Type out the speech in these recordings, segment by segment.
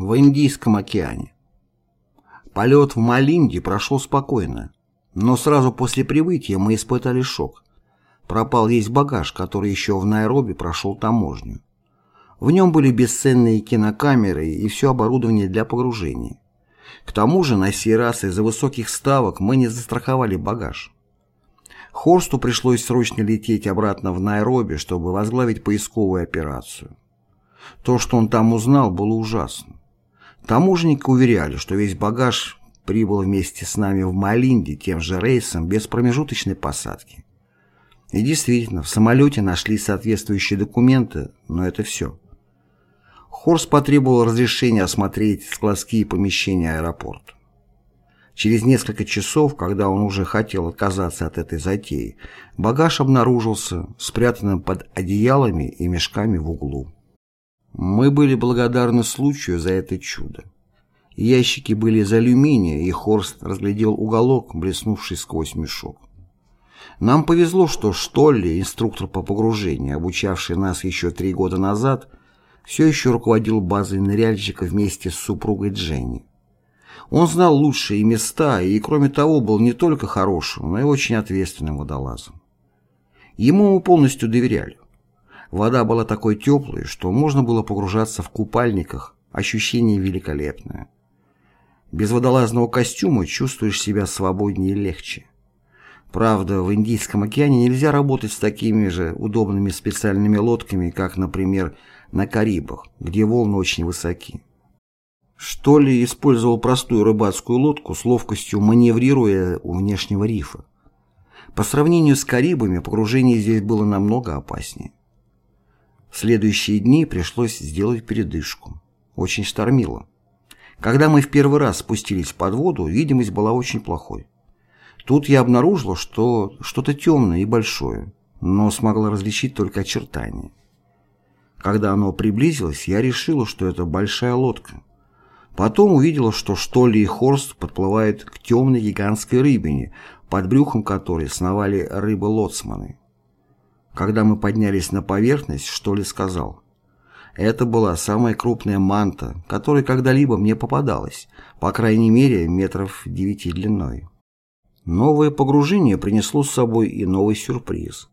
в Индийском океане. Полет в Малинде прошел спокойно, но сразу после прибытия мы испытали шок. Пропал весь багаж, который еще в Найроби прошел таможню. В нем были бесценные кинокамеры и все оборудование для погружения. К тому же на сей раз из-за высоких ставок мы не застраховали багаж. Хорсту пришлось срочно лететь обратно в Найроби, чтобы возглавить поисковую операцию. То, что он там узнал, было ужасно. Таможенники уверяли, что весь багаж прибыл вместе с нами в Малинде тем же рейсом без промежуточной посадки. И действительно, в самолете нашли соответствующие документы, но это все. Хорс потребовал разрешения осмотреть складские помещения аэропорта. Через несколько часов, когда он уже хотел отказаться от этой затеи, багаж обнаружился спрятанным под одеялами и мешками в углу. Мы были благодарны случаю за это чудо. Ящики были из алюминия, и Хорст разглядел уголок, блеснувший сквозь мешок. Нам повезло, что Штолли, инструктор по погружению, обучавший нас еще три года назад, все еще руководил базой ныряльщика вместе с супругой Дженни. Он знал лучшие места и, кроме того, был не только хорошим, но и очень ответственным водолазом. Ему мы полностью доверяли. Вода была такой теплой, что можно было погружаться в купальниках, ощущение великолепное. Без водолазного костюма чувствуешь себя свободнее и легче. Правда, в Индийском океане нельзя работать с такими же удобными специальными лодками, как, например, на Карибах, где волны очень высоки. Что ли использовал простую рыбацкую лодку с ловкостью маневрируя у внешнего рифа. По сравнению с Карибами погружение здесь было намного опаснее. Следующие дни пришлось сделать передышку. Очень штормило. Когда мы в первый раз спустились под воду, видимость была очень плохой. Тут я обнаружила, что что-то темное и большое, но смогла различить только очертания. Когда оно приблизилось, я решила, что это большая лодка. Потом увидела, что Штолли и Хорст подплывают к темной гигантской рыбине, под брюхом которой сновали рыбы-лоцманы. Когда мы поднялись на поверхность, Штолли сказал, «Это была самая крупная манта, которая когда-либо мне попадалась, по крайней мере, метров девяти длиной». Новое погружение принесло с собой и новый сюрприз.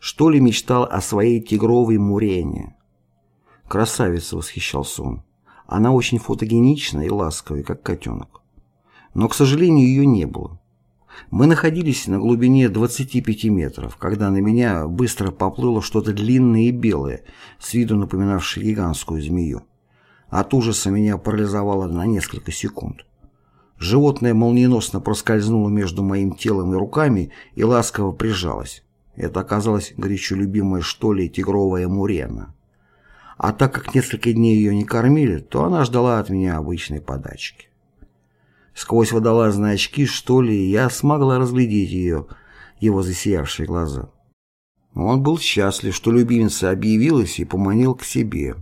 Штолли мечтал о своей тигровой мурене. «Красавица!» — восхищался он. «Она очень фотогенична и ласковая, как котенок». Но, к сожалению, ее не было. Мы находились на глубине 25 метров, когда на меня быстро поплыло что-то длинное и белое, с виду напоминавшее гигантскую змею. От ужаса меня парализовало на несколько секунд. Животное молниеносно проскользнуло между моим телом и руками и ласково прижалось. Это оказалось горячо любимая что ли тигровая мурена. А так как несколько дней ее не кормили, то она ждала от меня обычной подачки. Сквозь водолазные очки, что ли, я смогла разглядеть ее, его засиявшие глаза. Он был счастлив, что любимица объявилась и поманил к себе.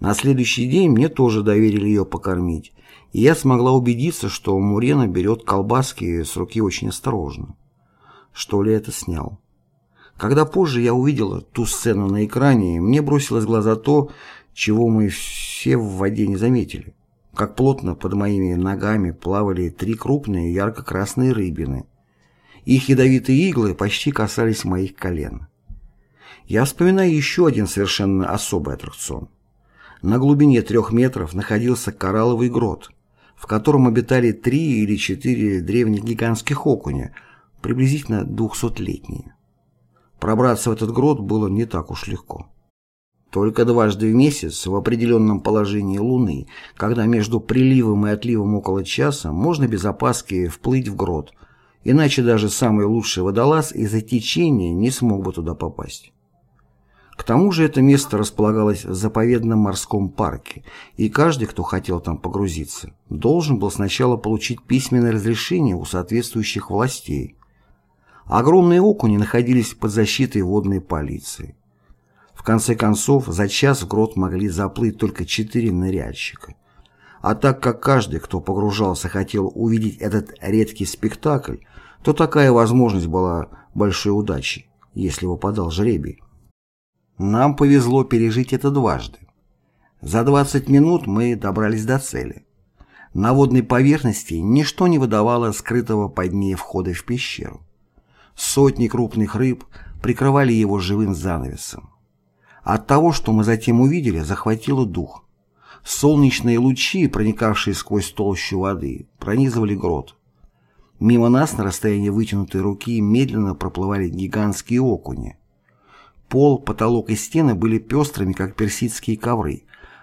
На следующий день мне тоже доверили ее покормить, и я смогла убедиться, что Мурена берет колбаски с руки очень осторожно. Что ли это снял? Когда позже я увидела ту сцену на экране, мне бросилось в глаза то, чего мы все в воде не заметили как плотно под моими ногами плавали три крупные ярко-красные рыбины. Их ядовитые иглы почти касались моих колен. Я вспоминаю еще один совершенно особый аттракцион. На глубине трех метров находился коралловый грот, в котором обитали три или четыре древних гигантских окуня, приблизительно двухсотлетние. Пробраться в этот грот было не так уж легко. Только дважды в месяц в определенном положении Луны, когда между приливом и отливом около часа, можно без опаски вплыть в грот, иначе даже самый лучший водолаз из-за течения не смог бы туда попасть. К тому же это место располагалось в заповедном морском парке, и каждый, кто хотел там погрузиться, должен был сначала получить письменное разрешение у соответствующих властей. Огромные окуни находились под защитой водной полиции. Конце концов, за час в грот могли заплыть только четыре ныряльщика. А так как каждый, кто погружался, хотел увидеть этот редкий спектакль, то такая возможность была большой удачей, если выпадал жребий. Нам повезло пережить это дважды. За 20 минут мы добрались до цели. На водной поверхности ничто не выдавало скрытого под ней входа в пещеру. Сотни крупных рыб прикрывали его живым занавесом. От того, что мы затем увидели, захватило дух. Солнечные лучи, проникавшие сквозь толщу воды, пронизывали грот. Мимо нас на расстоянии вытянутой руки медленно проплывали гигантские окуни. Пол, потолок и стены были пестрыми, как персидские ковры.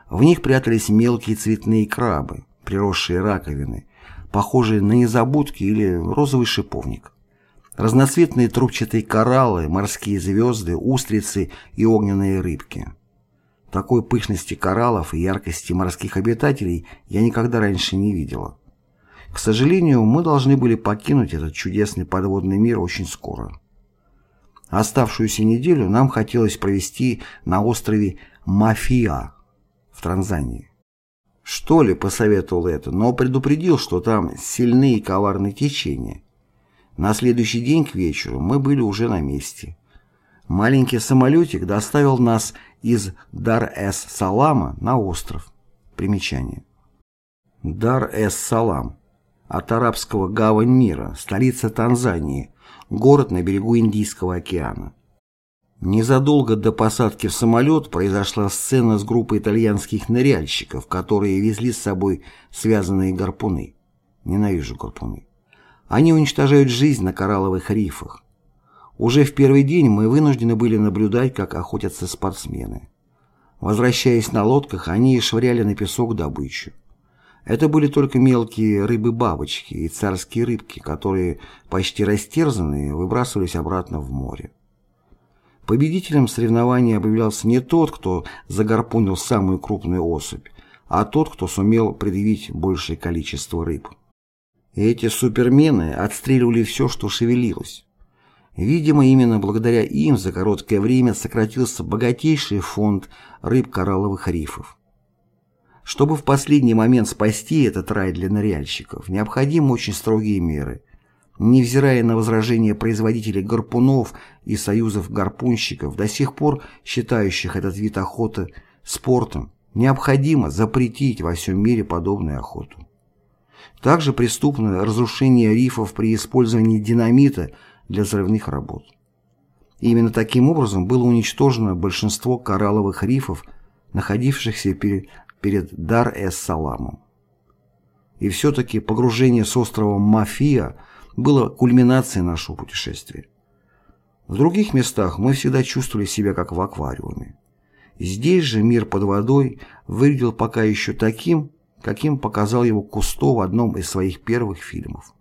В них прятались мелкие цветные крабы, приросшие раковины, похожие на незабудки или розовый шиповник. Разноцветные трубчатые кораллы, морские звезды, устрицы и огненные рыбки. Такой пышности кораллов и яркости морских обитателей я никогда раньше не видела. К сожалению, мы должны были покинуть этот чудесный подводный мир очень скоро. Оставшуюся неделю нам хотелось провести на острове Мафия в Танзании. Что ли, посоветовал это, но предупредил, что там сильные и коварные течения. На следующий день к вечеру мы были уже на месте. Маленький самолетик доставил нас из Дар-эс-Салама на остров. Примечание. Дар-эс-Салам. От арабского «Гавань мира», столица Танзании, город на берегу Индийского океана. Незадолго до посадки в самолет произошла сцена с группой итальянских ныряльщиков, которые везли с собой связанные гарпуны. Ненавижу гарпуны. Они уничтожают жизнь на коралловых рифах. Уже в первый день мы вынуждены были наблюдать, как охотятся спортсмены. Возвращаясь на лодках, они швыряли на песок добычу. Это были только мелкие рыбы-бабочки и царские рыбки, которые, почти растерзанные, выбрасывались обратно в море. Победителем соревнований объявлялся не тот, кто загорпунил самую крупную особь, а тот, кто сумел предъявить большее количество рыб. Эти супермены отстреливали все, что шевелилось. Видимо, именно благодаря им за короткое время сократился богатейший фонд рыб коралловых рифов. Чтобы в последний момент спасти этот рай для ныряльщиков, необходимы очень строгие меры. Невзирая на возражения производителей гарпунов и союзов гарпунщиков, до сих пор считающих этот вид охоты спортом, необходимо запретить во всем мире подобную охоту. Также преступно разрушение рифов при использовании динамита для взрывных работ. именно таким образом было уничтожено большинство коралловых рифов, находившихся перед перед Дар-эс-Саламом. И все-таки погружение с острова Мафия было кульминацией нашего путешествия. В других местах мы всегда чувствовали себя как в аквариуме. Здесь же мир под водой выглядел пока еще таким, каким показал его Кусто в одном из своих первых фильмов.